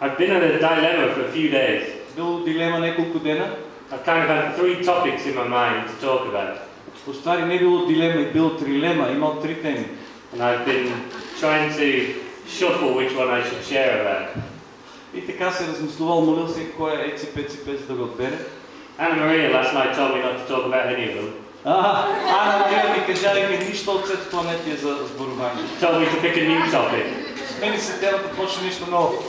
I've been in a dilemma for a few days. Бил дилема неколку дена. I've kind of had three topics in my mind to talk about. Уствари не било дилема, било трилема, имал три теми. And I've been trying to shuffle which one I should share about. И така се размислувал, молил се кой е еци пеци пец да го отбере. Anna Maria last night told me not to talk about any of them. А, Ана Мария ми кажа дека нищо от сето това не ти е за зборување. Told me to pick a new topic, Смени се темата, почне нещо ново.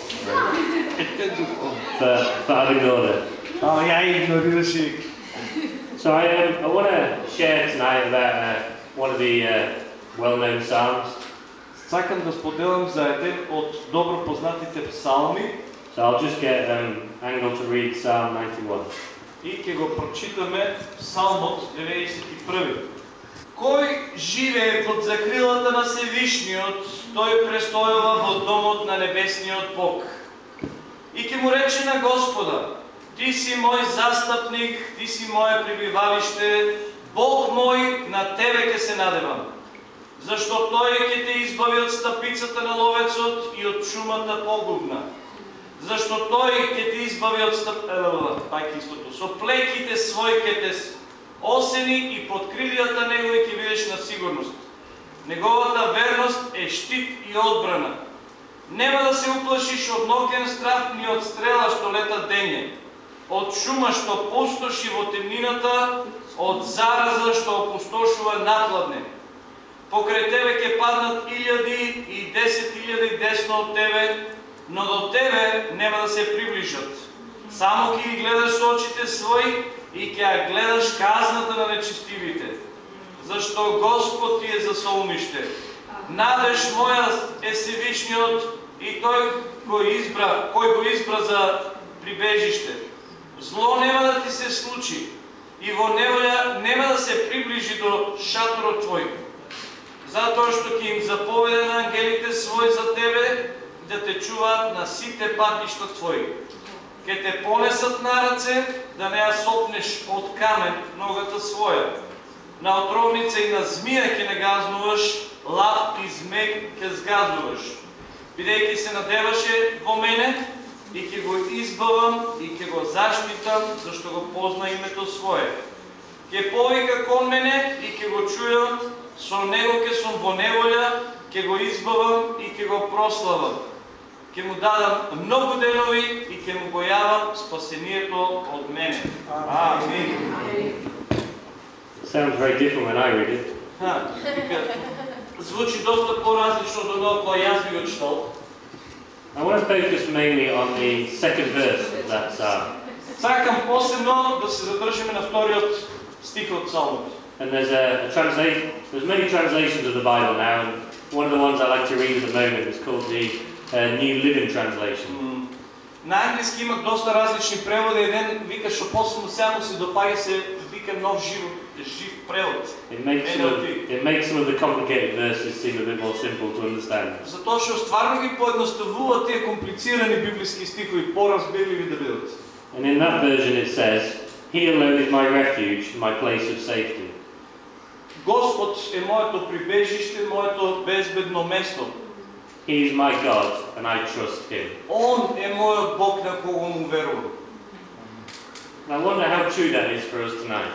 but, but I've ignored it. Ама ја игнорираш и So I, um, I want to share tonight about uh, one of the uh, well-known psalms. сакам да споделам за еден от добро познатите псалми So I'll just get um, Angle to read Psalm 91. и ќе го прочитаме псалмот 91. Кој живее под закрилата на Севишниот, тој престојува во домот на небесниот Бог. И ќе му рече на Господа, Ти си мој застапник, Ти си моje пребивалиште, Бог мој, на Тебе ќе се надевам. Зашто Тој ќе те избави од стапицата на ловецот и од шумата погубна. Зашто Тој ќе те избави од стап... Пајки истото. Со плеките свој ќе те осени и под крилјата негови ќе бидеш на сигурност. Неговата верност е штит и одбрана. Нема да се уплашиш од ноќен страх ни од стрела што лета дење, од шума што пустоши во темнината, од зараза што опустошува напладне. Покрај тебе ќе паднат илјади и десет илјади десно од тебе, но до тебе нема да се приближат. Само ќе ги гледаш со очите своји и ја гледаш казната на нечестивите. Зашто Господ ти е за соумиште. Надеж моја е Севишниот и тој го избра, кој го избра за прибежиште. Зло нема да ти се случи и во неволја нема да се приближи до шаторот твој. Затоа што ќе им заповеде на ангелите своји за тебе да те чуваат на сите патишта твои. Ке те понесат на раце да не ја сопнеш од камен ногата своја. На отровница и на змија ќе не газнуваш, лав и змек ќе згазнуваш. Бидејќи се надеваше во мене и ќе го избавам и ќе го заштитам, зашто го позна името свое. Ќе повика кон мене и ќе го чујам, со него ќе сум во неволја, ќе го избавам и ќе го прославам. Ќе му дадам многу денови и ќе му го спасението од мене. Амин. Sounds very different when I read it. Ха, звучи доста по-различно од оно кое јас би го читал. I want to focus mainly on the second verse of that psalm. Сакам посебно да се задржиме на вториот стих од Псалмот. And there's a, a translation, there's many translations of the Bible now, and one of the ones I like to read at the moment is called the uh, New Living Translation. М, На англиски има доста различни преводи. Еден вика што посебно сега му се допаѓа се вика нов жив, жив превод. It makes, some of, NLT. it makes some of the complicated verses seem a bit more simple to understand. Затоа што стварно ги поедноставува тие комплицирани библиски стихови поразбирливи да бидат. And in that version it says, He alone is my refuge, my place of safety. Господ е моето прибежище, моето безбедно место. He is my God, and I trust Him. Он е мојот Бог на кого му верувам. I wonder how true that is for us tonight.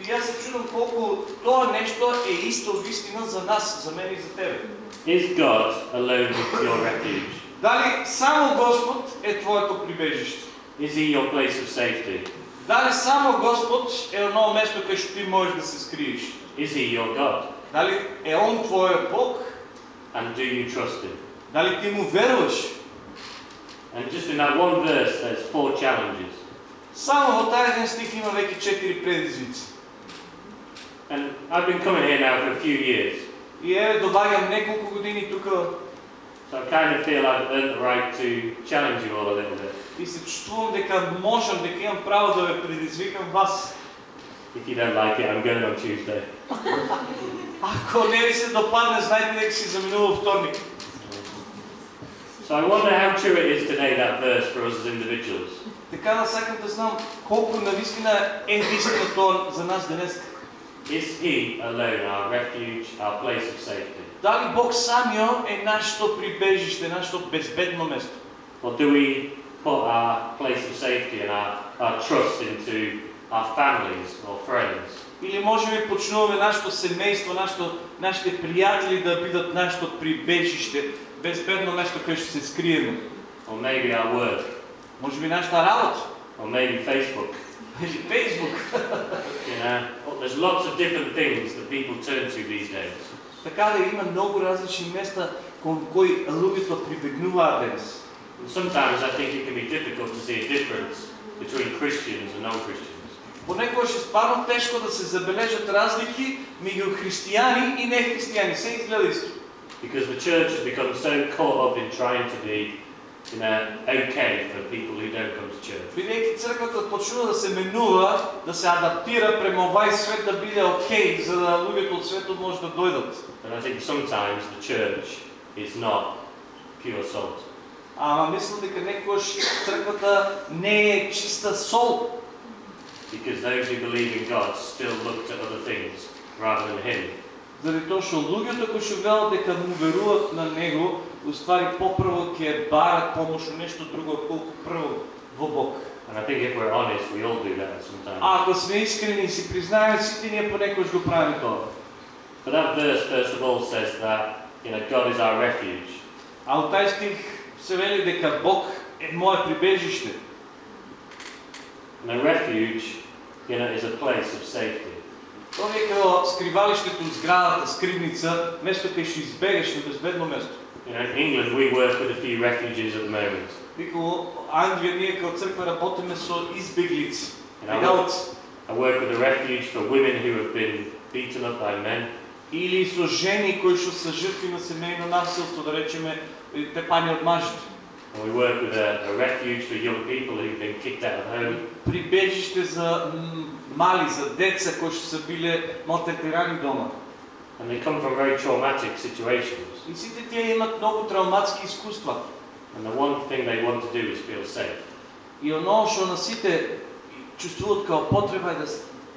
И се чудам колку тоа нешто е исто вистина за нас, за мене и за тебе. Is God alone your refuge? Дали само Господ е твоето прибежище? Is He your place of safety? Дали само Господ е оно место кај што ти можеш да се скриеш? Is He your God? Дали е Он твојот Бог? And do you trust Him? Дали ти му веруваш? And just in that one verse, there's four challenges. Само во тај еден стих има веќе четири предизвици. And I've been coming here now for a few years, И еве добаѓам неколку години тука so I kind of feel I've earned the right to challenge you all a little bit. и се чувствувам дека можам, дека имам право да ве предизвикам вас. If you don't like it, I'm going on Tuesday. Ако не ви се допадне, знаете дека си заминува вторник. So I wonder how true it is today, that verse, for us as individuals. Така да сакам да знам колку навистина е вистина тоа за нас денес. Is He alone our refuge, our place of safety? Дали Бог самиот е нашето прибежище, нашето безбедно место? Or do we put our place of safety and our, our trust into our families or friends? Или може би почнуваме нашето семейство, нашето, нашите приятели да бидат нашето прибежище, безбедно место, където ще се скриеме. Or maybe our work? Може би нашата работа, Or maybe Facebook? или Фейсбук. You know, Well, there's lots of different things that people turn to these days. Така да има много различни места, към кои луѓето прибегнуваат денес. And sometimes I think it can be difficult to see a difference between Christians and non-Christians. Понекогаш е стварно тешко да се забележат разлики меѓу християни и нехристияни. Се изгледа исто. Because the church has become so caught up in trying to be, you know, okay for people who don't come to church. Бидејќи црквата почнува да се менува, да се адаптира према овај свет да биде окей, за да луѓето од светот може да дојдат. And I think sometimes the church is not pure salt. Ама мислам дека некогаш црквата не е чиста сол, Because those who believe in God still look to other things rather than Him. заради тоа што луѓето кои што велат дека му веруваат на него, уствари попрво ќе барат помош у нешто друго колку прво во Бог. And I think if we're honest, we all do that sometimes. А ако сме искрени и си признаеме, сите ние понекогаш го правиме тоа. But that verse, first of all, says that, you know, God is our refuge. А тај стих се вели дека Бог е мое прибежиште. And a refuge, you know, is a place of safety. Тоа е како скривалиштето, зградата, скривница, место кај што избегаш на безбедно место. You know, in England, we work with a few refuges at the moment. Вика во Англија ние како црква работиме со избеглици, You know, бегалци. I work with a refuge for women who have been beaten up by men. или со жени кои што се жртви на семејно насилство, да речеме, тепање од мажите. And we work with a, a refuge for young people who've been kicked out of home. Прибежиште за мали, за деца кои што се биле малтретирани дома. And they come from very traumatic situations. И сите тие имат многу травматски искуства. And the one thing they want to do is feel safe. И оно што на сите чувствуваат као потреба е да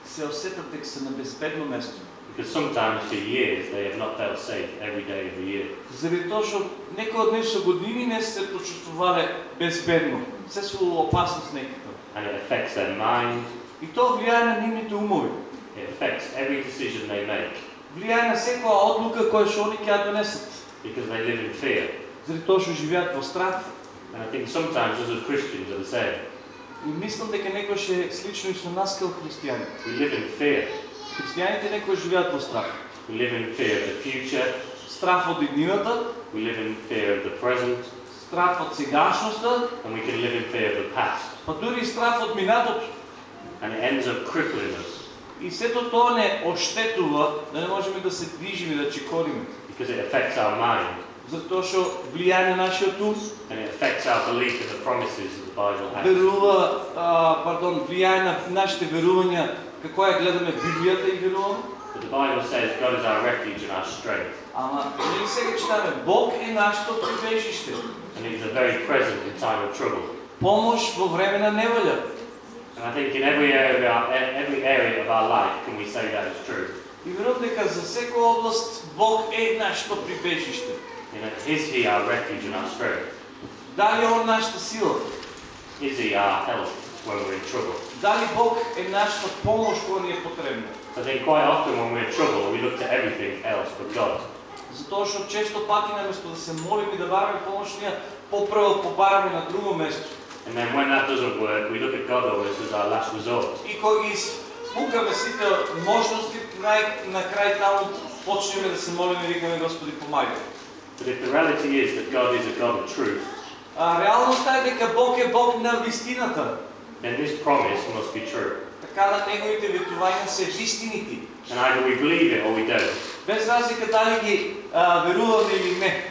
се осетат дека се на безбедно место. Because sometimes for years they have not felt safe every day of the year. Заради тоа што некои од нив со години не се почувствувале безбедно. Се се во опасност некаква. And it affects their mind, И тоа влијае на нивните умови. it affects every decision they make. Влијае на секоја одлука која што они ќе ја донесат. Because they live in fear. Заради тоа што живеат во страх. And I think sometimes us as Christians are the same. И мислам дека некој е слично и со нас као христијани. We live in fear. Христијаните некој живеат во страх. We live in fear of the future. Страх од иднината, We live in fear of the present. страх од сегашноста, And we can live in fear of the past. па дури и страх од минатото. And it ends up crippling us И сето тоа не оштетува да не можеме да се движиме, да чекориме. because it affects our mind Затоа што влијае на нашиот ум, and it affects our belief in the promises that the Bible верува, пардон, влијае на нашите верувања, како ја гледаме Библијата и веруваме. But the Bible says God is our refuge and our strength. Ама ние сега читаме, Бог е нашето прибежище. And He is a very present in time of trouble. Помош во време на неволја. And I think in every area of our, every area of our life can we say that is true. И верувам дека за секоја област Бог е нашето прибежиште. You know, is He our refuge and our strength? Дали е Он нашата сила? Is He our help When we're in trouble? Дали Бог е нашата помош која ни е потребна? I think quite often when we're in trouble, we look to everything else but God. Затоа што често пати наместо да се молиме и да бараме помош, ние попрво побараме на друго место. And then when that doesn't work, we look at God almost as our last resort. И кога ги спукаме сите можности, нај, на крај таму почнеме да се молиме и викаме Господи помагај. But if the reality is that God is a God of truth, А реалноста е дека Бог е Бог на вистината. then this promise must be true. Така да неговите ветувања се вистините. And either we believe it or we don't. Без разлика дали ги а, веруваме или не.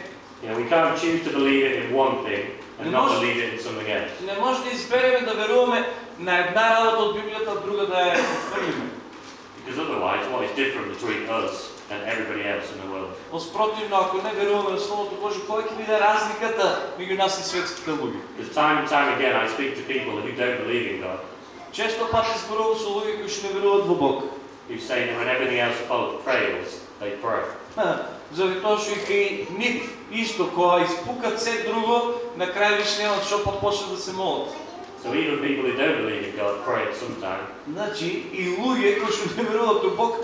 You know, we can't choose to believe it in one thing and Не not може- believe it in something else. Не може да избереме да веруваме на една работа от Библията, а друга да я отхвърлиме. Because otherwise, what is different between us and everybody else in the world? Поспротивно, ако не веруваме на Словото Божие, кой ќе биде разликата меѓу нас и светските луѓе? Because time and time again, I speak to people who don't believe in God, Често пати зборувам со луѓе кои што не веруваат во Бог. who say that when everything else fails, they pray. заради тоа што и кај нив исто кога испукат се друго, на крај више немат што па почнат да се молат. So even people who don't believe in God pray at some time. Значи и луѓе кои што не веруваат во Бог,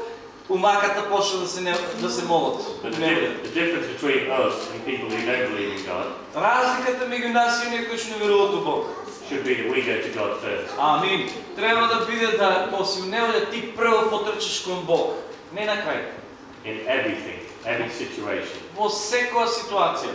умаката почнат да се не, да се молат. But the, Не dif- the difference between us and people who don't believe in God Разликата меѓу нас и оние кои што не веруваат во Бог. should be that we go to God first. Амин. Треба да биде да него да ти прво потрчиш кон Бог, не на крај. in everything, every situation. Во секоја ситуација.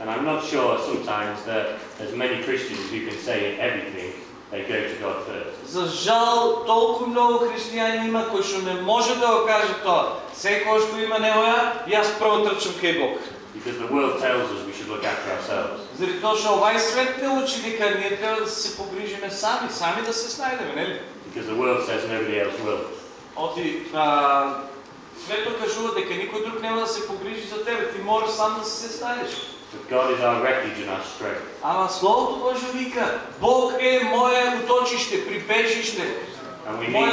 And I'm not sure sometimes that there's many Christians who can say in everything they go to God first. За жал, толку многу христијани има кои што не може да го каже тоа. Секој што има невоја, јас прво трчам кај Бог. Because the world tells us we should look after ourselves. Заради тоа што овај свет не учи дека ние треба да се погрижиме сами, сами да се снајдеме, нели? Because the world says nobody else will. Оти, а, светот кажува дека никој друг нема да се погрижи за тебе, ти можеш сам да се снајдеш. But God is our refuge and our strength. Ама Словото Божие вика, Бог е моje уточище, прибежище, And we need,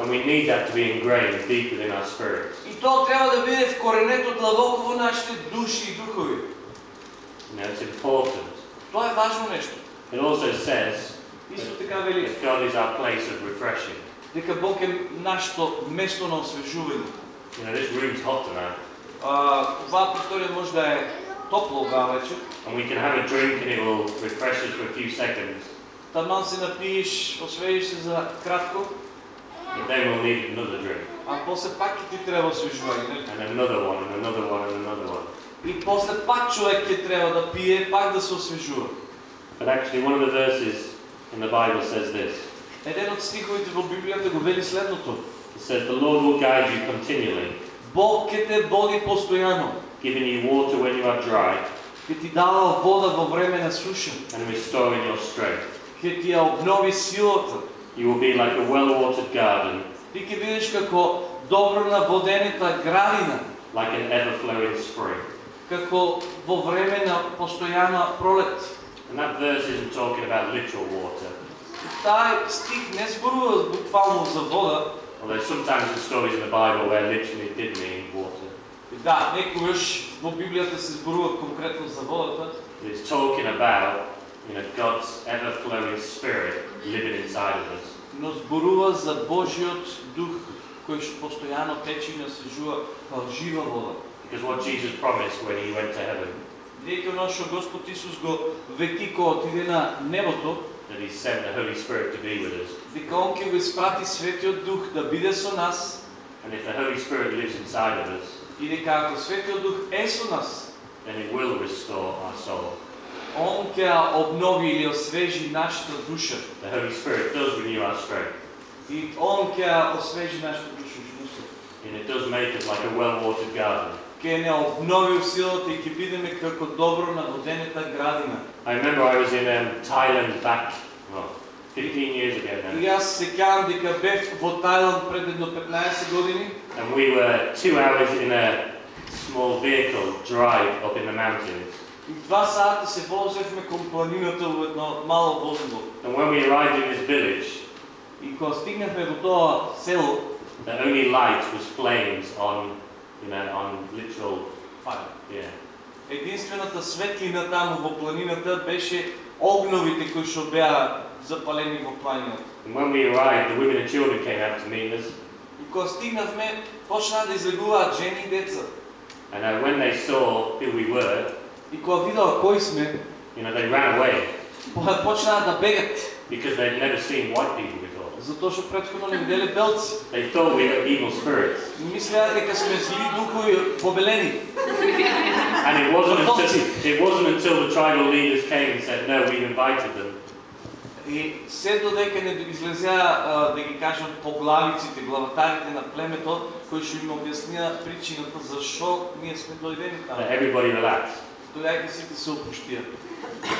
and we need that to be ingrained deep within our spirits. И тоа треба да биде вкоренето длабоко во нашите души и духови. You know, it's important. Тоа е важно нешто. It also says Исто така вели, that God is our place of refreshing. дека Бог е нашето место на освежување. You know, this room's hot tonight, А, оваа просторија може да е топло оваа вечер. and we can have a drink and it will refresh us for a few seconds, Таман се напиеш, освежиш се за кратко, but then we'll need another drink, а после пак ти треба освежување. нели? and another one, and another one, and another one. И после пак човек ќе треба да пие, пак да се освежува. But actually, one of the verses in the Bible says this. Еден од стиховите во Библијата го вели следното. It says, The Lord will guide you continually, Бог те води постојано, giving you water when you are dry, ќе ти дава вода во време на суша, and restoring your strength. ќе ти ја обнови силата. You will be like a well-watered garden, Ти ќе бидеш како добро наводенета градина, like an ever-flowing spring. како во време на постојана пролет. And that verse isn't talking about literal water, Тај стих не зборува буквално за вода. although sometimes the stories in the Bible where literally it did mean water. Да, некогаш во Библијата се зборува конкретно за водата, it's talking about, you know, God's ever-flowing spirit living inside of us. но зборува за Божиот дух кој што постојано тече и насежува жива вода. Because what Jesus promised when he went to heaven, Дека оно што Господ Исус го вети кога отиде на небото, that he sent the Holy Spirit to be with us. дека Он ќе го испрати Светиот Дух да биде со нас And if the Holy Spirit lives inside of us, и дека ако Светиот Дух е со нас, then it will restore our soul. Он ќе обнови или освежи нашата душа. The Holy Spirit does renew our strength, И Он ќе освежи нашата душа. and it does make us like a well-watered garden. Ќе не обнови силата и ќе бидеме како добро наводенета градина. I remember I was in um, Thailand back, well, 15 years ago И now, аз се кам дека бев во Тајланд пред едно 15 години and we were two hours in a small vehicle drive up in the mountains. и два сата се возевме кон планината во едно мало возило. And when we arrived in this village, И кога стигнахме до тоа село, the only light was flames on, you know, on literal, фајно. yeah. Единствената светлина таму во планината беше огновите кои што беа запалени во планината. And when we arrived, the women and children came out to meet us, И кога стигнавме, почнаа да излегуваат жени и деца. and uh, when they saw who we were, И кога видоа кои сме, you know, they ran away по- почнаа да бегат, because they'd never seen white people before. затоа што претходно не виделе белци. They thought we were evil spirits. Мислеа дека сме зли духови побелени. And it wasn't until, it wasn't until the tribal leaders came and said, no, we've invited them, И се додека не излезеа а, да ги кажам поглавиците, главатарите на племето, кои што им објаснија причината зашо ние сме дојдени that таму. everybody relaxed. Дојајќи сите се опуштија.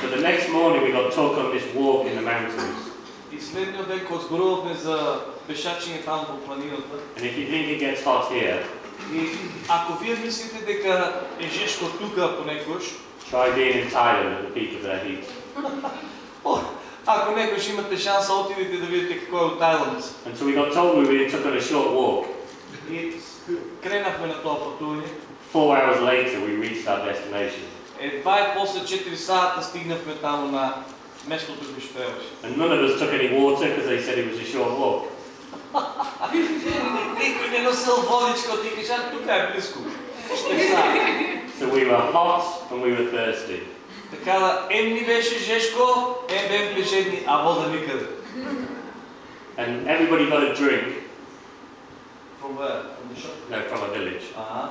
But the next morning we got took on this walk in the mountains. И следниот ден кога зборувавме за пешачење таму по планината, And if you think it gets hot here, и ако вие мислите дека е жешко тука понекош, try being in Thailand at the peak of their heat. О, ако некош имате шанса отидете да видите како е во Тајланд. And so we got told we were took on a short walk. И кренавме на тоа патување four hours later, we reached our destination. Едва и после 4 сата стигнахме там на местото кој што трябваше. And none of us took any water because they said it was a short walk. Никој не носил водичко, ти кажа, тука е близко. Ще са. So we were hot and we were thirsty. Така да, ем ни беше жешко, ем бевме жедни, а вода никъде. And everybody got a drink From where? From the shop? no, from a village. Ага.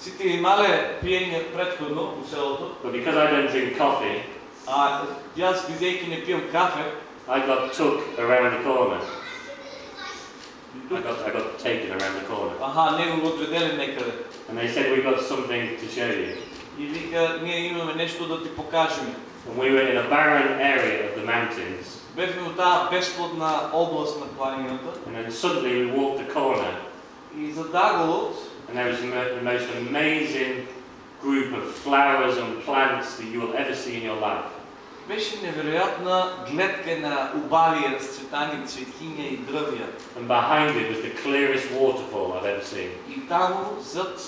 Сите имале пиење предходно у селото, But because I don't drink coffee, а јас бидејќи не пијам кафе, I got took around the corner. I got, I got taken around the corner. аха, него го одведели некаде. And they said, we've got something to show you. И вика, ние имаме нешто да ти покажеме. And we were in a barren area of the mountains. Бевме во таа бесплодна област на планината And then suddenly we walked the corner и за даголот and there was the mo- the most amazing group of flowers and plants that you will ever see in your life. беше невероятна гледка на убави разцветани цветиња и дрвја. And behind it was the clearest waterfall I've ever seen. И таму зад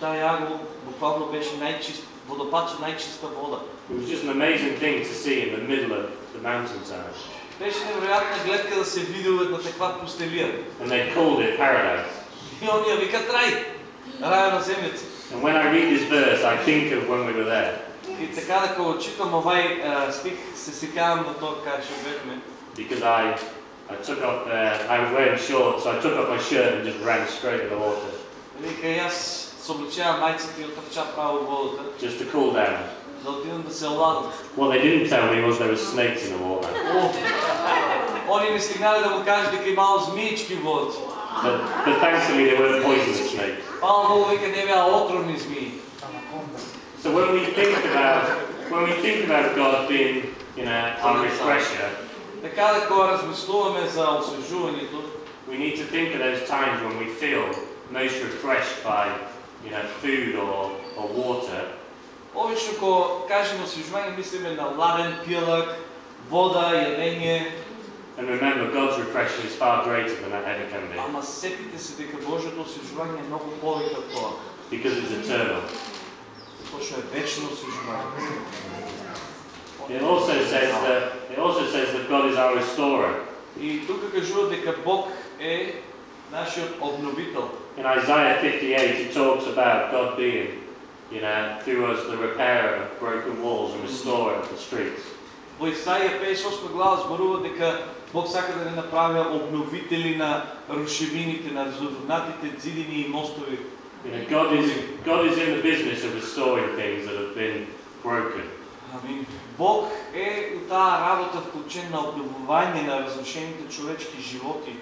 таа јагол буквално беше најчист водопад со најчиста вода. It was just an amazing thing to see in the middle of the mountainside. Беше невероятна гледка да се види од една таква пустелија. And they called it paradise. И оние викат рај, рај на земјата. And when I read this verse, I think of when we were there. И така да кога читам овај е, стих, се сеќавам на тоа кај што бевме. Because I, I took off, uh, I was wearing shorts, so I took off my shirt and just ran straight in the water, Вика, јас се обличавам мајците и отрча право во водата, just to cool down. да отидам да се оладам. What they didn't tell me was there were snakes in the water. О, Они не стигнале да му кажат дека имало змиички во водата. But, but thankfully they weren't poisonous snakes. Фала Богу, вика не беа отровни змии. So when we think about, when we think about God being, you know, our refresher, Така да кога размислуваме за освежувањето, we need to think of those times when we feel most refreshed by, you know, food or, or water. обично кога кажеме освежување, мислиме на ладен пијалак, вода, јадење, And remember, God's refreshing is far greater than that ever can be, ама сетите се дека Божјото освежување е многу повеќе од тоа. because it's eternal. Тоа што е вечно освежување. It also says that it also says that God is our restorer. И тука кажува дека Бог е нашиот обновител. In Isaiah 58, it talks about God being, you know, through us the repairer of broken walls and restorer of the streets. Во Исаија 58 глава зборува дека Бог сака да не направи обновители на рушевините, на разрушнатите зидини и мостови. You know, God is God is in the business of restoring things that have been broken. Амин. Бог е у таа работа вклучен на обновување на разрушените човечки животи,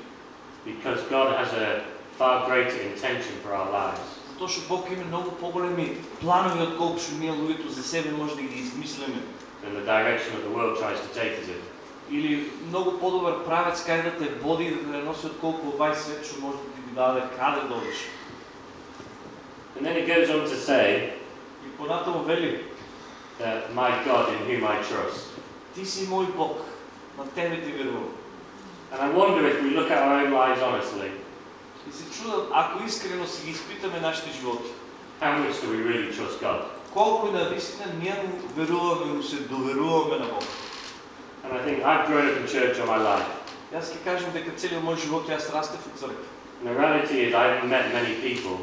Because God has a far greater intention for our lives. што Бог има многу поголеми планови отколку што ние луѓето за себе може да ги измислиме. than the direction that the world tries to take us in. Или многу подобар правец кај да те води и да те носи отколку овај свет што може да ти ги даде каде да одиш. And then it goes on to say И понатаму вели, that my God in whom I trust. ти си мој Бог, на тебе ти верувам. And I wonder if we look at our own lives honestly, И се чудам, ако искрено си ги испитаме нашите животи, how much do we really trust God? колко наистина ние му веруваме, му се доверуваме на Бог. And I think I've grown up in church all my life. И Аз ќе кажем дека целиот мој живот јас растев во црква. And the reality is I haven't met many people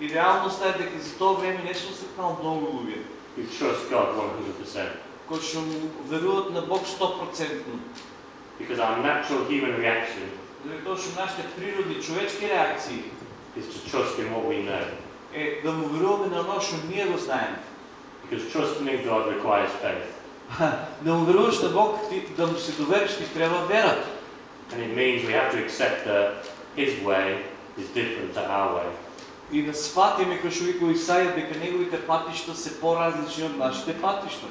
И реалноста е дека за тоа време не сум сретнал многу луѓе who trust God 100%. кои што му веруваат на Бог 100%. Because our natural human reaction Заради тоа што нашите природни човечки реакции is to trust in what we know. е да му веруваме на оно што ние го знаеме. Because trusting in God requires faith. Да му веруваш на Бог, ти, да му се довериш, ти треба вера. And it means we have to accept that His way is different to our way. И да сватиме кој што вика Исаија дека неговите патишта се поразлични од нашите патишта.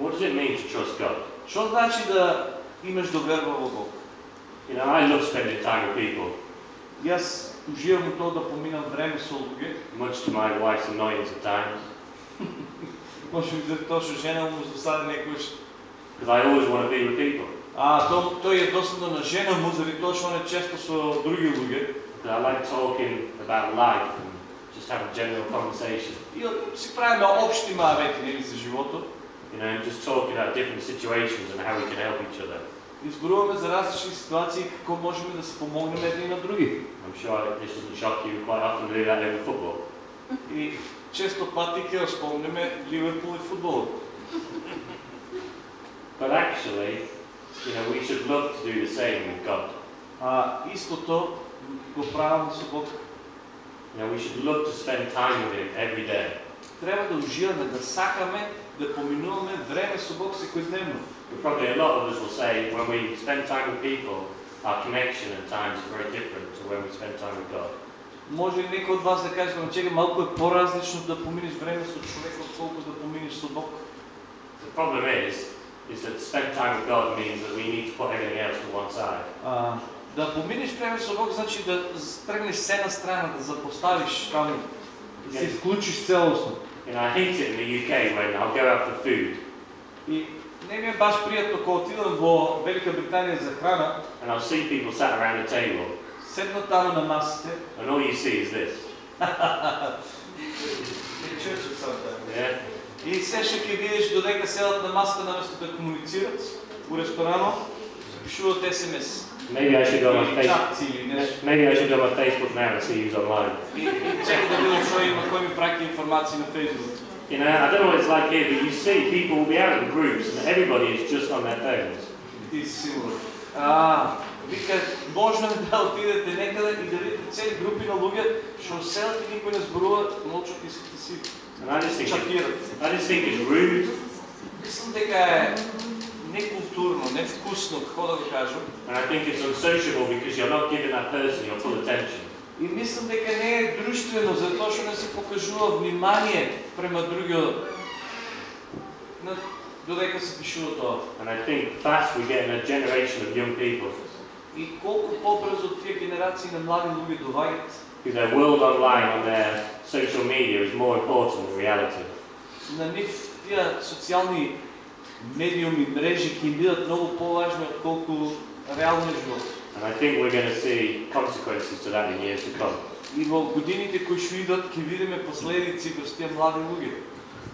What does it mean to trust God? Што значи да имаш доверба во Бог? You know, I love spending time with people, да поминам време со луѓе, much to my wife's annoyance at times, може би за тоа што жена му досади некојаш. because I always want to be with people. А то, тој е досадно на жена му заради тоа што он е често со други луѓе. I like talking about life and just have a general conversation. И си правиме общи мавети нели, за живото. You know, and just talking about different situations and how we can help each other. И зборуваме за различни ситуации и какво можем да се помогнем едни на други. I'm sure this doesn't shock you quite often to do that over football. И често пъти ќе спомняме Ливерпул и футбол. But actually, you know, we should love to do the same with God. А истото го правим со Бог. You know, we should love to spend time with Him every day. Трябва да уживаме, да сакаме да поминуваме време со Бог секојдневно. But probably a lot of us will say when we spend time with people, our connection at times is very different to when we spend time with God. Може ли некој од вас да каже, но чека малку е поразлично да поминеш време со човек отколку да поминеш со Бог? The problem is, is that spend time with God means that we need to put everything else to one side. А, да поминеш време со Бог значи да тргнеш се на страна, да запоставиш там, да се вклучиш целосно. You know, I hate it in the UK when I'll go out for food И не ми е баш приятно кога отидам во Велика Британија за храна, and I'll see people sat around the table седна таму на масите. and all you see is this. Yeah? И се ще ќе видиш додека седат на масата наместо да комуницират у ресторанот, се пишуваат СМС. Maybe I should go on Или Facebook. чатци или нешто. Maybe I should go on Facebook now and see who's online. И, и чека да видам што има, кој ми праќа информации на Facebook. You know, I don't know what it's like here, but you see people will be out in groups and everybody is just on their phones. Ти си сигурен. А, вика, можно да отидете некаде и да видите цели групи на луѓе што седат и никој не зборува, молчат и си си And I just think, it, чатират. I just think it's rude Мислам дека е некултурно, невкусно, како да го кажам. and I think it's unsociable because you're not giving that person your full attention. И мислам дека не е друштвено, затоа што не се покажува внимание према другиот. На додека се пишува тоа. And I think fast we're getting a generation of young people И колку побрзо тие генерации на млади луѓе доаѓаат, who their world online on their social media is more important than reality. на нив тие социјални медиуми, мрежи ќе им бидат многу поважни отколку реалниот живот. And I think we're going to see consequences to that in years to come. И во годините кои што идат ќе видиме последици врз тие млади луѓе.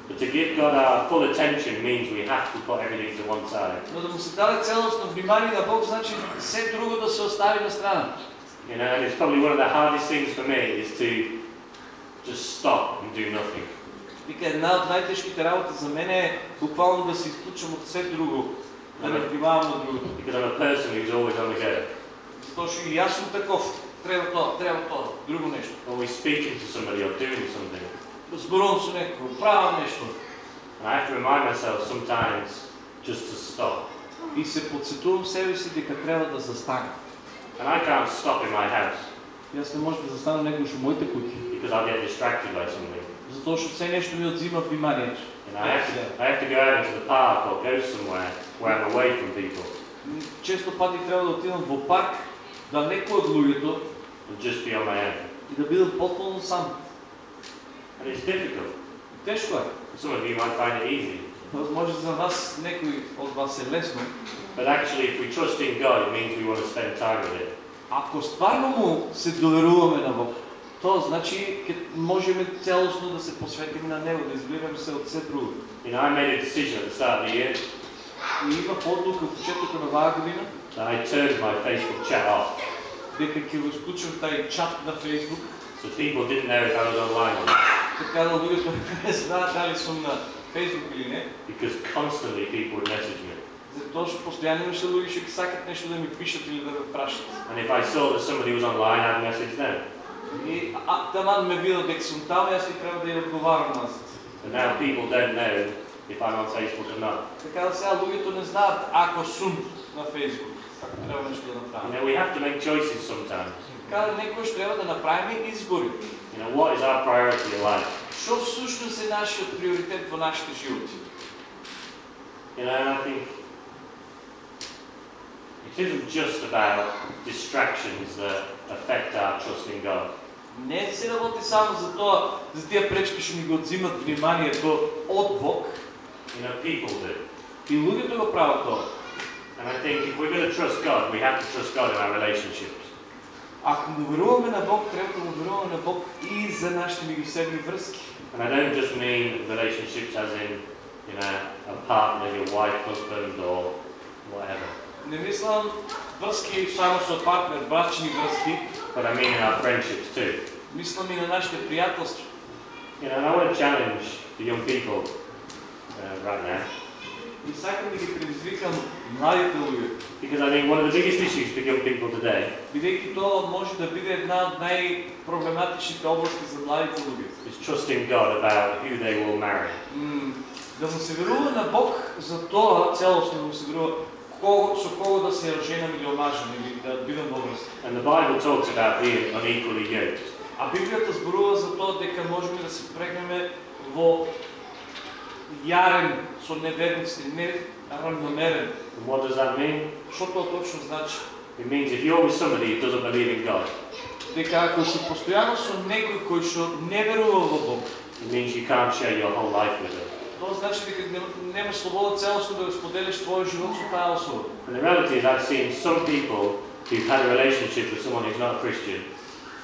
But to give God our full attention means we have to put everything to one side. Но да му се даде целосно внимание на Бог, значи се друго да се остави на страна. You know, and it's probably one of the hardest things for me is to just stop and do nothing. Вика, една от най-тежките работи за мен е буквално да се изключвам от все друго, да не внимавам на другото. Because I'm a person who's always on the go. Што и аз съм таков. Трябва тоа, трябва тоа, друго нещо. Always speaking to somebody or doing something. Зборувам со некој, правам нещо. And I have to remind myself sometimes just to stop. И се подсетувам себе си дека трябва да застана. And I can't stop in my house И аз не може да застана некош у моите куќи. because I'll get distracted by something. Затоа што се нещо ми одзима вниманието. And I have to, I have to go out into the park or go somewhere where I'm away from people Често пати трябва да отидам во парк, да on my own. и да бидам потполно сам. And it's difficult. Тешко е. Some of you might find it easy. Може за вас, некој од вас е лесно, But actually, if we trust in God, it means we want to spend time with Him. Ако стварно му се доверуваме на Бог, тоа значи ке можеме целосно да се посветиме на Него, да изолираме се од се друго. You know, I made a decision at the start of the year И имав одлука в почетокот на оваа година, I turned my Facebook chat off. дека ќе го исклучам тај чат на Facebook, So people didn't know if I was online or not. така да луѓето не знаат дали сум на Facebook или не, Because constantly people would message me. затоа што постојано имаше луѓе што сакат нешто да ми пишат или да ме прашат. And if I saw that somebody was online, I'd message them. И а, таман ме видат дека сум таму, јас ќе треба да ја одговарам назад. And now people don't know if I'm on Facebook or not. Така да сега луѓето не знаат ако сум на Facebook, треба нешто да You направам. know, we have to make choices sometimes. Така да некојаш треба да направиме избори. You know, what is our priority in life? Што всушност е нашиот приоритет во нашите животи? You know, I think it isn't just about distractions that affect our trust in God. Не се работи само за тоа, за тие пречки што ни го одзимат вниманието од Бог, You know, people do. и луѓето го прават тоа. And I think if we're going to trust God, we have to trust God in our relationships. Ако му веруваме на Бог, трябва да му веруваме на Бог и за нашите междусебни връзки. And I don't just mean relationships as in, you know, a partner, your wife, husband, or whatever. Не мислам връзки само с партнер, брачни връзки, But I mean in our friendships too. мислам и на нашите приятелства. You know, and I want to challenge the young people uh, right now. И сакам да ги предизвикам младите луѓе, Because I think one of the biggest issues for young people today бидејќи тоа може да биде една од најпроблематичните области за младите луѓе. is trusting God about who they will marry. Да му се верува на Бог за тоа, целосно да му се верува кого, со кого да се оженам или омажам или да бидам во врска. And the Bible talks about being unequally yoked. А Библијата зборува за тоа дека можеме да се прегнеме во јарен со неверниците, не равномерен. And what does that mean? Што тоа точно значи? It means if you're with somebody who doesn't believe in God, Дека ако си постојано со некој кој што не верува во Бог, it means you can't share your whole life with them. тоа значи дека нем- немаш слобода целосно да го споделиш твојот живот со таа особа. And the reality is I've seen some people who've had a relationship with someone who's not a Christian,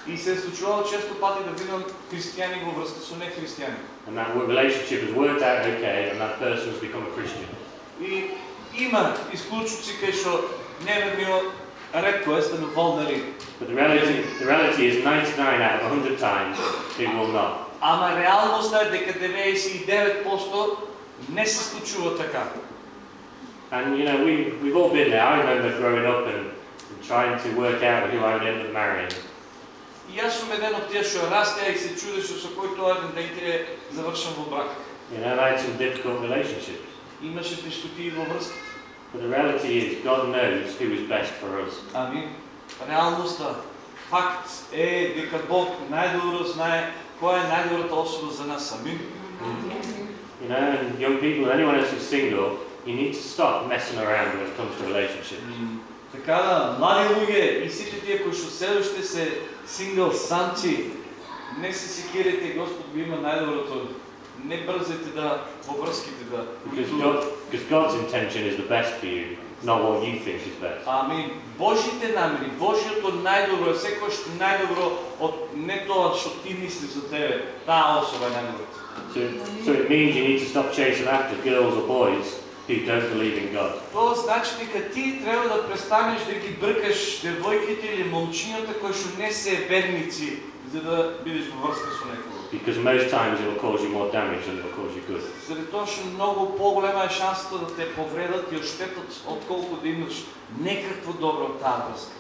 И се е случувало често пати да видам христијани во врска со нехристијани. and that relationship has worked out okay, and that person has become a Christian. И има исклучуци кај што неверниот ретко е стану волнери. But the reality, the reality is 99 out of 100 times it will not. Ама реалноста е дека 99% не се случува така. And you know, we, we've all been there. I remember growing up and, and trying to work out who I would end up marrying. И јас сум еден од тие што растеа и се чудеше со кој тоа еден дете е завршен во брак. You know, I had some difficult relationships. Имаше тешкоти во врските. But the reality is God knows who is best for us. Ами, реалноста, факт е дека Бог најдобро знае која е најдобрата особа за нас. Амин. You know, and young people, anyone else who's single, you need to stop messing around when it comes to relationships. М, Така млади луѓе и сите тие кои што се уште се сингл самци, не се секирайте, Господ го има најдоброто. Не брзайте да во врските да Because. God, because God's intention is the best for you, not what you think is best. Ами, Божите намери, Божиото најдобро е секојаш најдобро од не тоа што ти мислиш за тебе, таа особа е најдоброто. So, so it means you need to stop chasing after girls or boys who don't believe in God. Тоа значи дека ти треба да престанеш да ги бркаш девојките или момчињата кои што не се верници за да бидеш во врска со некој. Because most times it will cause you more damage than it will cause you good. Заради тоа што многу поголема е шансата да те повредат и оштетат отколку да имаш некакво добро од таа врска.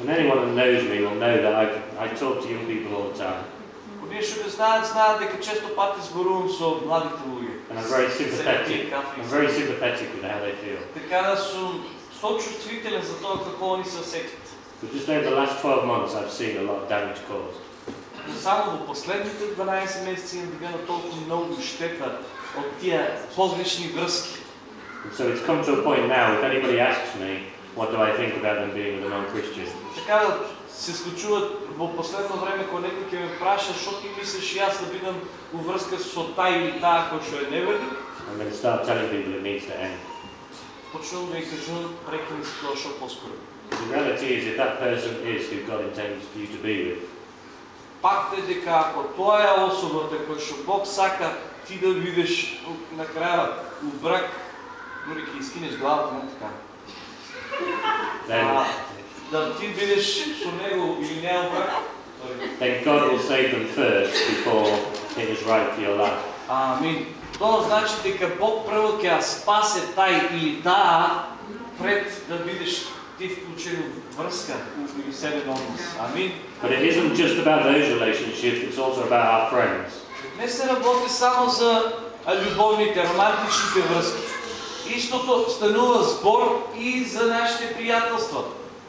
And anyone that knows me will know that I, I talk to young people all the time. Оние што ме знаат, знаат дека често пати зборувам со младите луѓе. And I'm very Се- sympathetic. се- кафе. I'm very sympathetic with how they feel. Така да сум сочувствителен за тоа како они се осеќаат. But just over the last 12 months, I've seen a lot of damage caused. Само во последните 12 месеци имам видено толку многу штета од тие погрешни врски. And so it's come to a point now, if anybody asks me, what do I think about them being with a non-Christian? Така се случува во последно време кога некој ќе ме праша што ти мислиш и јас да бидам во врска со тај или таа кој што е неверник, I'm going to start telling people it needs to end. почнувам да ја кажувам прекини се тоа што поскоро. The reality is, if that person is who God intends for you to be with, Факт е дека ако тоа е особата која што Бог сака ти да видиш на крајот у брак, мори ќе искинеш главата, не така. then, А, да ти бидеш со него или не у брак, then God will save them first before it is right for your life. Амин. Тоа значи дека Бог прво ќе спасе тај или таа пред да бидеш ти вклучен во врска меѓу себе однос. Амин. But it isn't just about those relationships, it's also about our friends. Не се работи само за а, љубовните, романтичните врски. Истото станува збор и за нашите пријателства.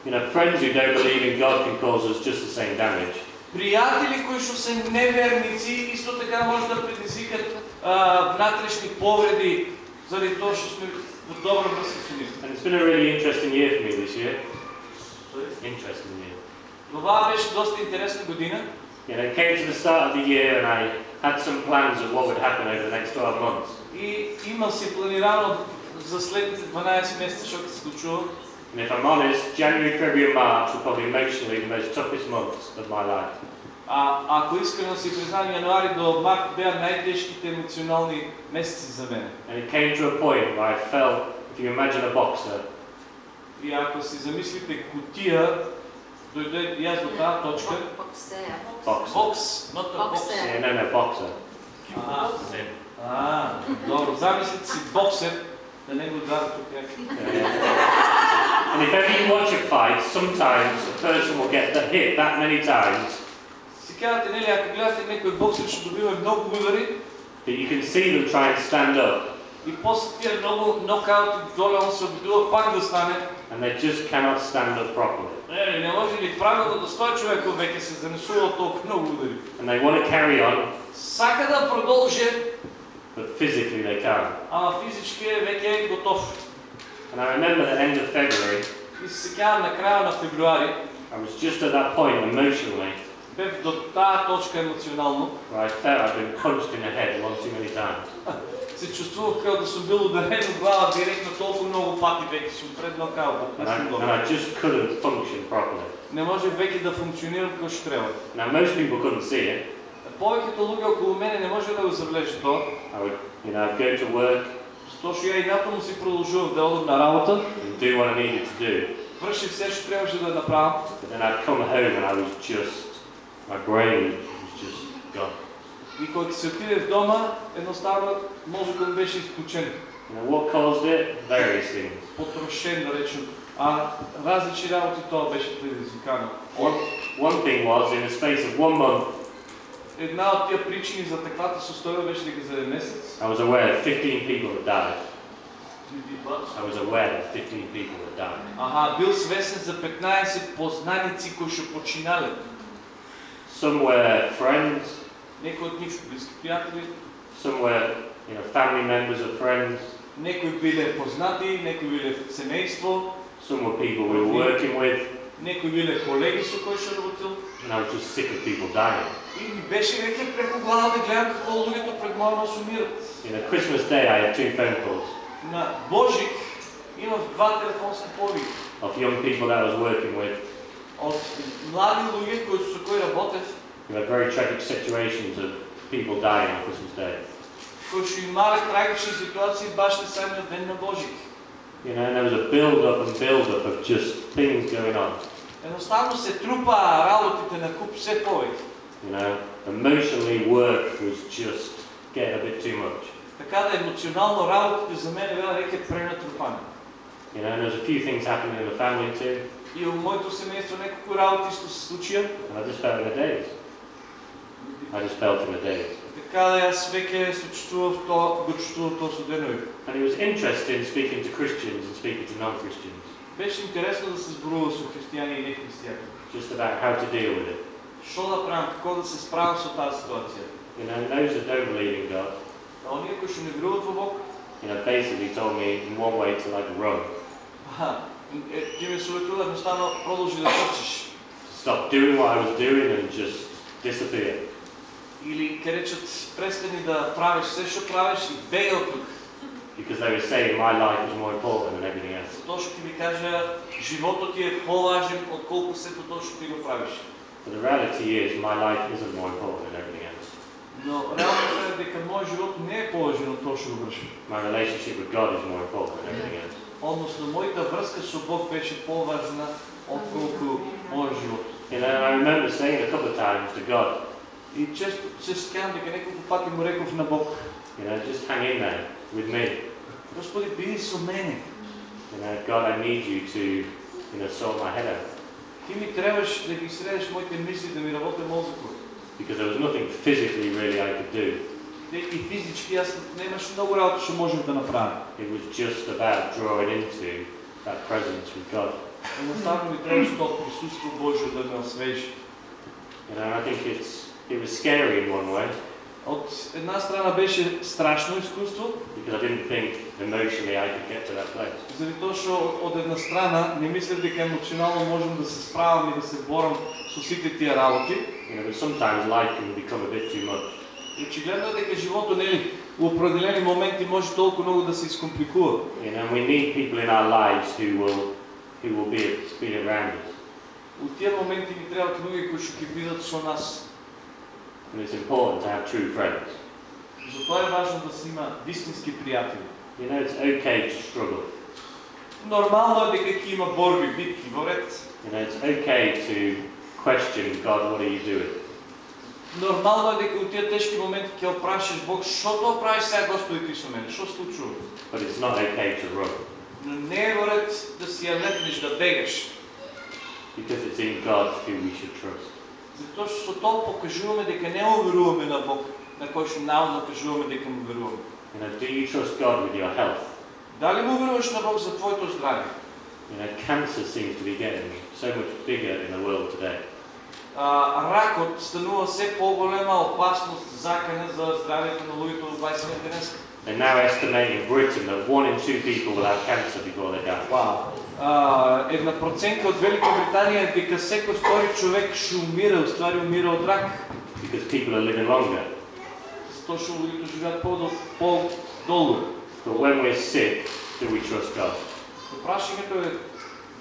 You know, friends who don't believe in God can cause us just the same damage. Пријатели кои што се неверници исто така може да предизвикат а, повреди заради тоа што сме во добра врска со нив. And it's been a really interesting year for me this year. Interesting year. Това беше доста интересна година. You know, it came to the start of the year and I had some plans of what would happen over the next 12 months. И имам си планирано за следните 12 месеца, што ќе се случува. And if I'm honest, January, February, and March were probably emotionally the most toughest months of my life. А ако искрено си признам, януари до март бяха най-тежките емоционални месеци за мен. And it came to a point where I felt, if you imagine a boxer, И ако си замислите кутия, дойде и аз до тази точка. Боксер. boxer. Бокс, not a box. Боксер. Yeah, no, no, boxer. А, а, добро, замислите си боксер, да не го дава тук някакви. Yeah. And if ever you watch a fight, sometimes a person will get the hit that many times казвате, нели, ако гледате някой боксер, ще добива много удари, that you can see them try and stand up и после тия много нокаути доле, он се опитува пак да стане. and they just cannot stand up properly. Е, не може ли правилно да стои човек, веќе се занесува толкова много удари. And they want to carry on, Сака да продължи, but physically they can't. ама физически е веќе готов. And I remember the end of February, И се сеќавам на краja на февруари, I was just at that point emotionally бев до таа точка емоционално, where I felt I'd been punched in the head one too many times. се чувствувах като да съм бил ударен в глава директно толкова много пати веќе сум пред нокаут. And I, and I just couldn't function properly. Не може веќе да функционирам како што треба. Now, most people couldn't see it. Повеќето луѓе околу мене не може да го забележи тоа, I would, you know, I'd go to work што ја и натаму си продолжував да одам на работа, and do what I needed to do. вршив се што требаше да But then I'd come home and I was just, my brain was just gone. и кога се отидев дома, едноставно мозокот ми беше изключен, know, what caused it? Various things. потрошен да речем. А различни работи тоа беше предизвикано. One, one thing was, in the space of one month, Една от тия причини за таквата состојба беше дека за месец I was aware that 15 people had died. I was aware that 15 people had died. Аха, бил свесен за 15 познаници кои што починале. Some were friends, Некои од нив близки пријатели, some were, you know, family members of friends, некои биле познати, некои биле семејство, some were people we were working with, некои биле колеги со кои што работил. and I was just sick of people dying. И ми беше веќе преку глава да гледам како луѓето пред моја нос умират. You know, Christmas Day I had two phone calls На Божик имав два телефонски повики of young people that I was working with од млади луѓе кои со кои работев, who had very tragic situations of people dying on Christmas Day. кои што имале трагични ситуации баш на самиот ден на Божик. You know, and there was a build up and build up of just things going on. Едноставно се трупаа работите на куп се повеќе. You know, emotionally work was just getting a bit too much. Така да емоционално работите за мене беа веќе пренатрупани. You know, and there was a few things happening in the family too, И во моето семејство неколку работи што се случија. and I just felt in a daze. I just felt in a daze. Така да јас веќе се чувствував тоа, го чувствував тоа со денови. And it was interesting speaking to Christians and speaking to non-Christians, Беше интересно да се зборува со христијани и нехристијани. just about how to deal with it. Што да правам, како да се справам со таа ситуација? You know, and those that don't believe in God, А оние кои што не веруваат во Бог, you know, basically told me in one way to like run, е, ти ме советува едноставно продолжи да трчиш. stop doing what I was doing and just disappear. Или ке речат престани да правиш се што правиш и бегај од тук. Because they were saying my life was more important than everything else. Што ти ви кажа, животот ти е поважен отколку сето тоа што ти го правиш. But the reality is my life isn't more important than everything else. Но реалното е дека мојот живот не е поважен од тоа што го вршим. My relationship with God is more important than everything else. Мојата врска со Бог беше поважна отколку мојот живот. You know, and I remember saying a couple of times to God, И често се скам дека неколку пати му реков на Бог, you know, just hang in there with me. Господи, биди со мене. You know, God, I need you to, you know, sort my head out. Ти ми требаш да ги средеш моите мисли, да ми работи мозокот. Because there was nothing physically really I could do. И физички аз немаш много работа што можев да направам. It was just about drawing into that presence with God. Едноставно ми требаш тоа присуство Божие да ме освежи. You know, I think it's it was scary in one way Од една страна беше страшно искуство, because I didn't think emotionally I could get to that place. заради тоа што од една страна не мислев дека емоционално можам да се справам и да се борам со сите тие работи. You know, but sometimes life can become a bit too much. И очигледно е дека животот нели во определени моменти може толку многу да се искомпликува. You know, we need people in our lives who will who will be, be around us. У тие моменти ни требаат луѓе кои што ќе бидат со нас. And it's important to have true friends. Затоа е важно да се има вистински пријатели. You know, it's okay to struggle. Нормално е дека има борби, битки во ред. You know, it's okay to question God, what are you doing? Нормално е дека у тие тешки моменти ќе опрашаш Бог, што тоа правиш сега Господи со мене? Што случува? But it's not okay to run Но не е во ред да си ја лепнеш, да бегаш. because it's in God who we should trust. Затоа што тоа покажуваме дека не уверуваме на Бог, на кој што наудно кажуваме дека му веруваме. You know, do you trust God with your health? Дали му веруваш на Бог за твоето здраве? You know, cancer seems to be getting so much bigger in the world today. А, станува се по-голема опасност, закана за здравието на луѓето во 20 днес. They now estimate in Britain that one in two people will have cancer before they die. А, една проценка од Велика Британија е дека секој втори човек што умира, уствари умира од рак. Because people are living longer. Луѓето живеат по-дол- по-долго. But when we're sick, do we trust God? Прашањето е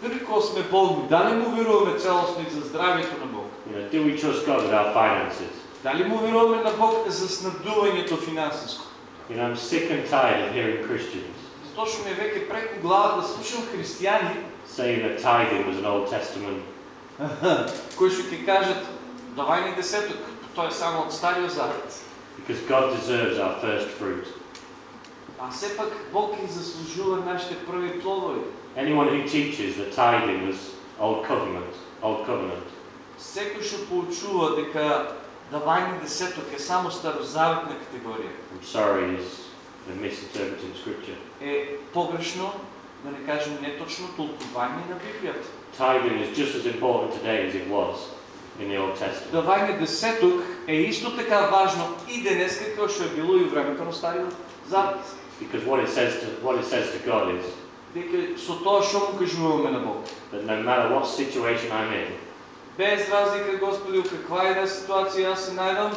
дали сме болни, дали му веруваме целосно и за здравието на Бог? You know, do we trust God with our finances? Дали му веруваме на Бог за снабдувањето финансиско? You know, I'm sick and tired of hearing Christians Затоа што ми е веќе преку глава да слушам христијани saying that tithing was an Old Testament кои што ќе кажат давај ни десеток, тоа е само од Стариот Завет. because God deserves our first fruit. А сепак Бог ги заслужува нашите први плодови. Anyone who teaches that tithing was Old Covenant, Old Covenant, Секој што поучува дека давање десеток е само старозаветна категорија, I'm sorry, is a misinterpreting Scripture. е погрешно, да не кажем неточно толкување на Библијата. Tithing is just as important today as it was in the Old Testament. Давање десеток е исто така важно и денес како што е било и времето на Стариот Завет. Because what it says to what it says to God is Дека со тоа што му кажуваме на Бог. that no matter what situation I'm in, Без разлика, Господи, у каква и да ситуација јас се најдам,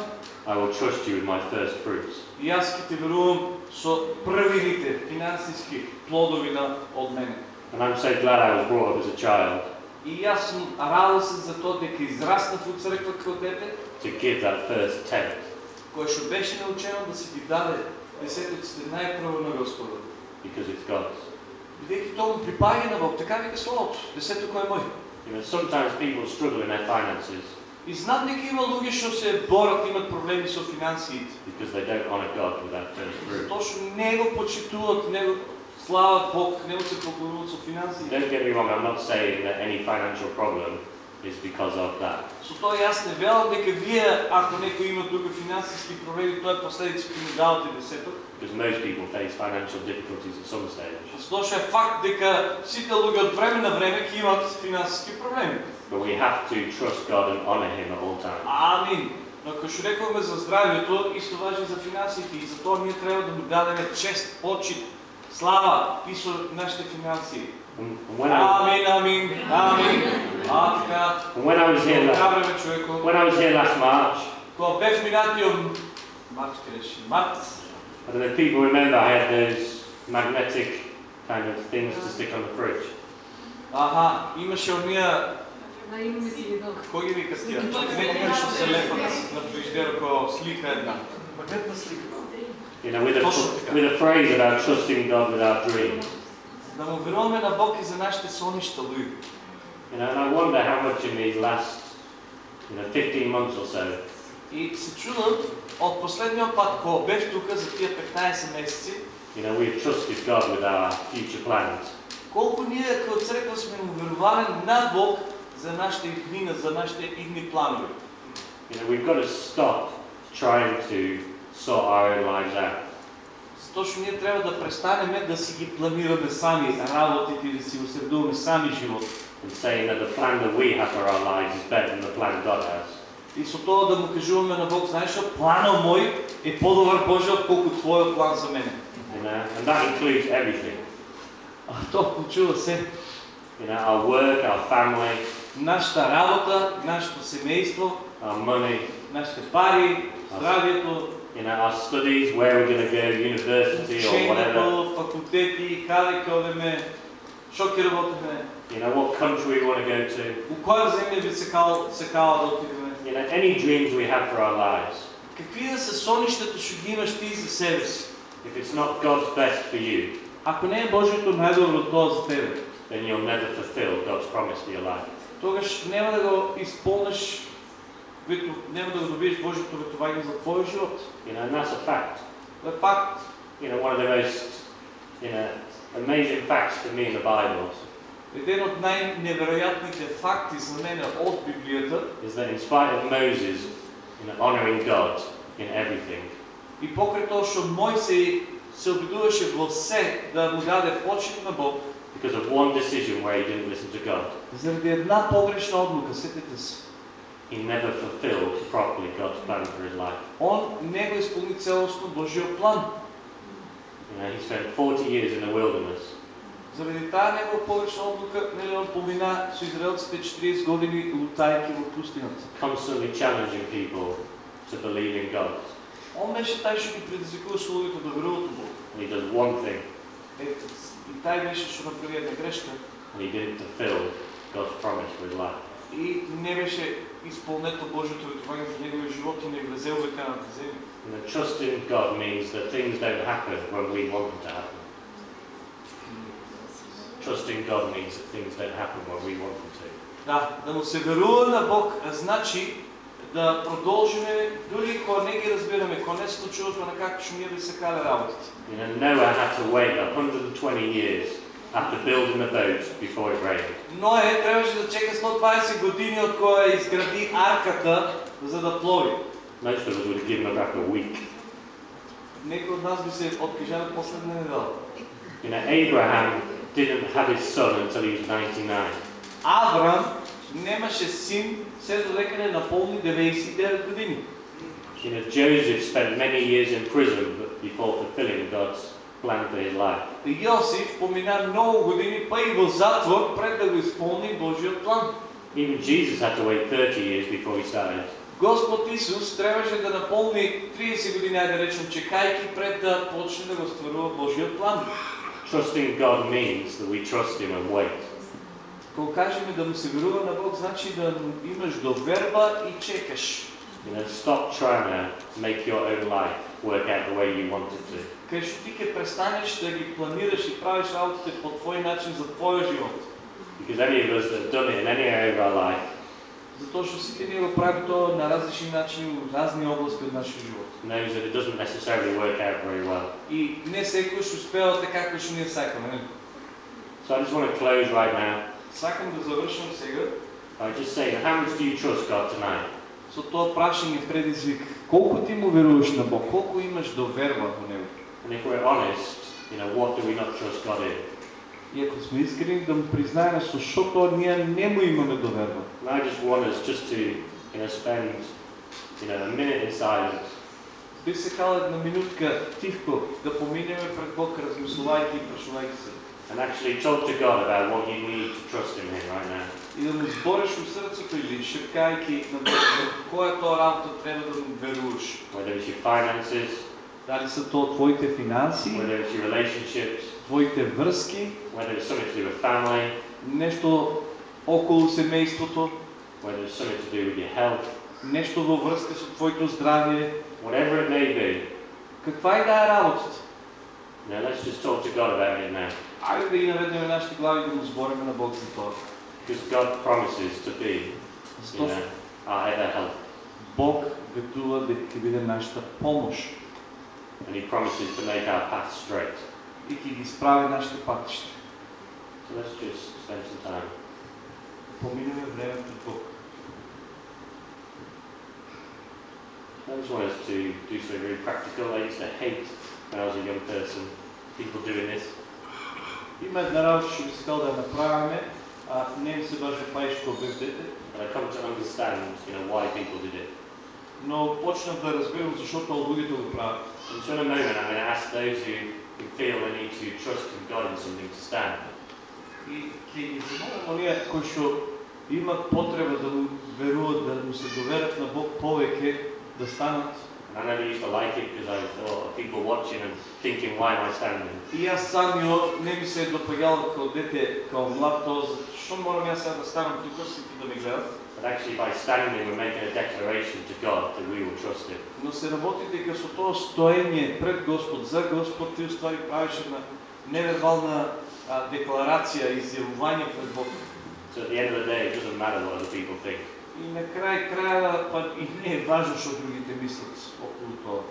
I will trust you with my first fruits. и јас ќе те верувам со првините финансиски плодови на од мене. And I'm so glad I was brought up as a child И јас сум радосен за тоа дека израснав у црква како дете, to give that first tenth. кој што беше научено да си ги даде десетоците најпрво на Господа. because it's God's. Бидејќи тоа му припаѓа на Бог, така вика Словото, десетоко е мој. You know, sometimes people struggle in their finances И знам дека има луѓе што се борат, имат проблеми со финансиите. because they don't honor God with that first fruit. Тоа што не го почитуваат, не го слават Бог, не го се поклонуваат со финансиите. Don't get me wrong, I'm not saying that any financial problem is because of that. Со тоа јас не велам дека вие, ако некој има тука финансиски проблеми, тоа е последица кој му давате десеток. Because most people face financial difficulties at some stage. Е факт дека сите луѓе од време на време ќе имат финансиски проблеми. But we have to trust God and honor Him at all times. Амин. Но ако што рекуваме за здравието, исто важи за финансите и затоа ние треба да му дадеме чест, почит, слава и со нашите финанси. Амин, амин, амин. А така, when I was here, la- Добре, човеко. when I was here last March, Кога бев минатиот март, март, I don't know if people remember I had those magnetic kind of things to stick on the fridge. аха, имаше онија, Да, имаме си ги дал. кој ги вика тие? Некои што се лепат на фриждер како слика една. Магнетна слика. You know, with a, Точно така. with a phrase about trusting God with our dreams. Да му веруваме на Бог и за нашите соништа, луѓе. You know, and I wonder how much in these last, you know, 15 months or so, И се чудам, од последниот пат кога бев тука за тие 15 месеци, you know, we've trusted God with our future plans. колку ние како црква сме му верувале на Бог за нашите иднина, за нашите идни планови. You know, we've got to stop trying to sort our own lives out. Што ние треба да престанеме да си ги планираме сами работите да си усредуваме сами живот. and saying that the plan that we have for our lives is better than the plan God has. И со тоа да му кажуваме на Бог, знаеш што, планот мој е подобар Боже отколку твојот план за мене. You know, and that includes everything. А тоа вклучува се You know, our work, our family, нашата работа, нашето семејство, our money, нашите пари, здравието, you know, our studies, where we're going to go, university or whatever. учењето, факултети, каде ќе одеме, Што ќе работиме? You know, what country we want to go to. У која земја би сакал сакала да отидеме? You know, any dreams we have for our lives. Какви да се соништата што ги имаш ти за себе си? If it's not God's best for you, Ако не е Божието најдобро тоа за тебе, then you'll never fulfill God's promise for your life. тогаш нема да го исполниш вето, нема да го добиеш Божието ветување за твојот живот. You know, and that's a fact. Тоа е факт. You know, one of the most, you know, amazing facts for me in the Bible Еден од најневеројатните факти за мене од Библијата is that in spite of Moses, you know, honoring God in everything, И покрај тоа што Мојсей се обидуваше во се да му даде почит на Бог, because of one decision where he didn't listen to God, заради една погрешна одлука, сетете се, he never fulfilled properly God's plan for his life. он не го исполни целосно Божиот план. Know, he spent 40 years in the wilderness, Заради таа негова погрешна одлука, нели он помина со израелците 40 години лутајќи во пустината. constantly challenging people to believe in God. Он беше тај што ги предизвикуваше луѓето да веруваат во Бог. And he does one thing, Е, и тај беше што направи една грешка and he didn't fulfill God's promise for his life. и не беше исполнето Божиото ветување за неговиот живот и не влезе во ветената земја. You know, trust in God means that things don't happen when we want them to happen. Trusting God means that things don't happen when we want them to. Да, да му се верува на Бог значи да продолжиме дури кога не ги разбираме, кога не се случуваат на како што ние би сакале работите. You know, Noah had to wait 120 years after building the boat before it rained. Ное требаше да чека 120 години од кога изгради арката за да плови. Most of us would have given up after a week. Некои од нас би се откажале последна недела. You know, Abraham didn't have his son until he was 99. Аврам немаше син се додека не наполни 99 години. You know, Joseph spent many years in prison before fulfilling God's plan for his life. И Јосиф помина многу години па и во затвор пред да го исполни Божиот план. Even Jesus had to wait 30 years before he started. Господ Исус требаше да наполни 30 години, да речем, чекајќи пред да почне да го стварува Божиот план. Trusting God means that we trust Him and wait. Кога кажеме да му се верува на Бог, значи да имаш доверба и чекаш. You know, stop trying to make your own life work out the way you want it to. Кај што ти ќе престанеш да ги планираш и правиш работите по твој начин за твојот живот. Because any of us that have done it in any area of our life Затоа што сите ние го правиме тоа на различни начини во разни области од нашиот живот. knows that it doesn't necessarily work out very well. И не секојаш успева така како што ние сакаме. нели? So I just want to close right now Сакам да завршам сега by just saying, how much do you trust God tonight? со тоа прашање предизвик. Колку ти му веруваш на Бог? Колку имаш доверба во него? And if we're honest, you know, what do we not trust God in? И ако сме искрени да му признаеме со што тоа ние не му имаме доверба. And I just want us just to, you know, spend, you know, a minute in silence Би сакал една минутка тивко да поминеме пред Бог размислувајќи и прашувајќи се. And actually talk to God about what you need to trust in Him right now. И да му збориш у срцето или шепкајќи на која тоа работа треба да му веруваш. Whether it's your finances, Дали се тоа твоите финанси, whether it's your relationships, твоите врски, whether it's something to do with family, нешто околу семејството, whether it's something to do with your health, нешто во врска со твоето здравје, whatever it may be. каква и да е работата. Now let's just talk to God about it now. Ајде да ги наведеме нашите глави да му збориме на Бог за тоа. Because God promises to be, you Затоа know, our ever help. Бог ветува дека ќе биде нашата помош And He promises to make our path straight. и ќе ги исправи нашите патишта. So let's just spend some time. Поминеме време пред Бог. I just want us to do something really practical. I used to hate when I was a young person people doing this. Има една работа што би сакал да ја направиме, а не ми се баш паиш кога бев дете, But I come to understand, you know, why people did it. но почнав да разбирам зашто тоа луѓето го прават. And so in a moment, I'm going to ask those who, who feel they need to trust in God in something to stand. И ќе ги замолам оние кои што имат потреба да му веруваат, да му се доверат на Бог повеќе, да станат. And And I never used to like it because I thought of people watching and thinking, why am I standing? И аз самио не ми се е допаѓало како дете, како млад тоа, што морам јас сега да станам тука сите да ме гледат. But actually, by standing, we're making a declaration to God that we will trust Him. Но се работи дека со тоа стоење пред Господ, за Господ, ти уствари правиш една невербална а, декларација, изјавување пред Бог. So at the end of the day, it doesn't matter what other people think. И на крај крајава, па и не е важно што другите мислат околу тоа.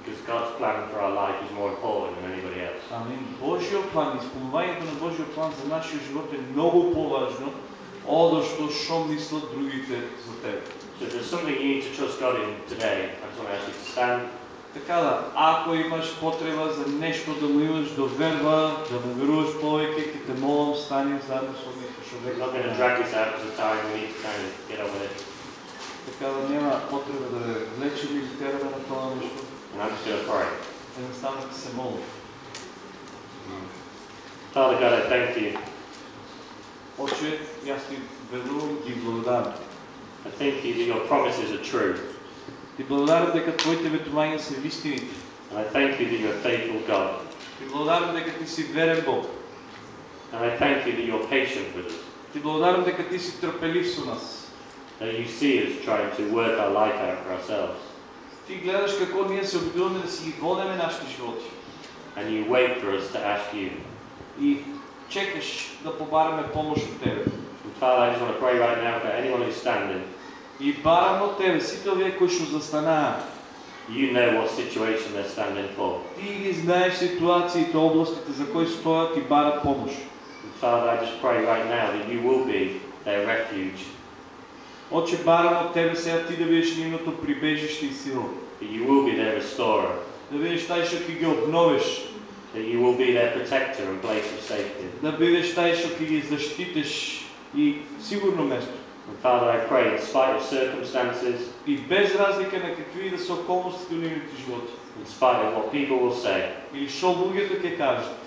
Because God's plan for our life is more important than anybody else. Амин. Божиот план, исполнувањето на Божиот план за нашиот живот е многу поважно што што мислат другите за тебе. So if there's something you need to trust God in today, I just want to ask you to stand. Така да, ако имаш потреба за нешто да му имаш доверба, да му веруваш повеќе, ќе те молам, стани заедно со некој We're not going to човек. drag this out because of time. We need to kind of get on with it. Така да нема потреба да ве влечеме или тераме на тоа нешто. And I'm just going to pray. Едноставно ќе се молам. Father God, I thank you. Оче, јас ти верувам и благодарам. I thank you that your promises are true. Ти благодарам дека твоите ветувања се вистините. And I thank you that you're a faithful God. Ти благодарам дека ти си верен Бог. And I thank you that you're patient with us. Ти благодарам дека ти си трпелив со нас. That you see us trying to work our life out for ourselves. Ти гледаш како ние се обидуваме да си ги водеме нашите животи. And you wait for us to ask you. И чекаш да побараме помош од тебе. And Father, I just want to pray right now for anyone who's standing. И барам од тебе сите овие кои што застанаа. You know what situation they're standing for. Ти ги знаеш ситуациите, областите за кои стојат и барат помош. Father, I just pray right now that you will be their refuge. Оче барам од тебе сега ти да бидеш нивното прибежиште и сила. That you will be their restorer. Да тај што ќе ги обновиш. That you will be their protector and place of safety. Да тај што ќе ги заштитиш и сигурно место. And Father, I pray in spite of circumstances, И без разлика на какви да се околностите нивните животи. in spite of what people will say, Или што луѓето ќе кажат.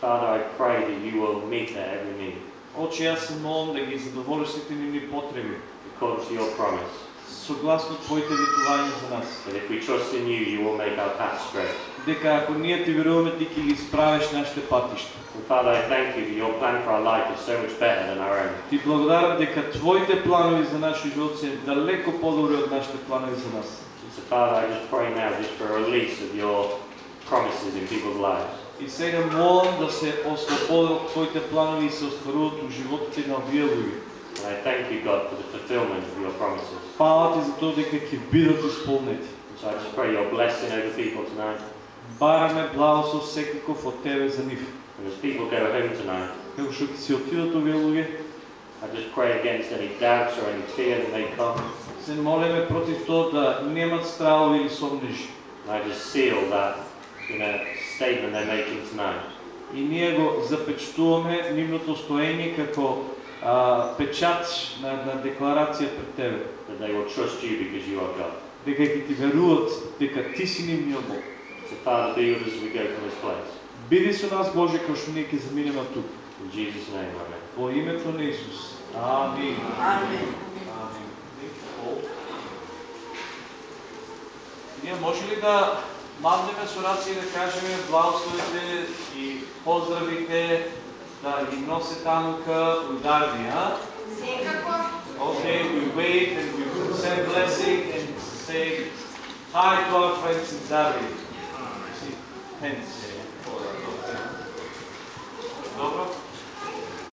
Father, I pray that you will meet their every need Оче јас се молам да ги задоволиш сите нивни потреби. according to your promise. Согласно твоите ветувања за нас. That if we trust in you, you will make our path straight. Дека ако ние ти веруваме, ти ќе ги исправиш нашите патишта. And Father, I thank you that your plan for our life is so much better than our own. Ти благодарам дека твоите планови за нашиот живот се далеко подобри од нашите планови за нас. So Father, I just pray now just for a release of your promises in people's lives. И сега молам да се ослободат твоите планови и се остваруваат у животите на овие луѓе. And I thank you, God, for the fulfillment of your promises. Фала ти за тоа дека ќе бидат исполнети. So I just pray your blessing over people tonight. Бараме благослов секаков од тебе за нив. And as people go home tonight, Како што ќе си отидат овие луѓе, I just pray against any doubts or any fear that may come. се молиме против тоа да немат страхови или сомнежи. I just seal that in a statement they're making tonight. И ние го запечатуваме нивното стоење како а, печат на една декларација пред тебе. That they will trust you because you are God. Дека ќе ти веруват дека ти си нивниот Бог. So Father, be with us as we go from this place. Биди со нас Боже како што ние ќе заминеме тук. In Jesus' name, amen. Во името на Исус. Амин. Амин. Амин. Ние може ли да мавнеме с да кажем благословите и поздравите, да ги носи тамка ударния. Okay, we wave and we send blessing and say hi to our friends in Darwin. Добро?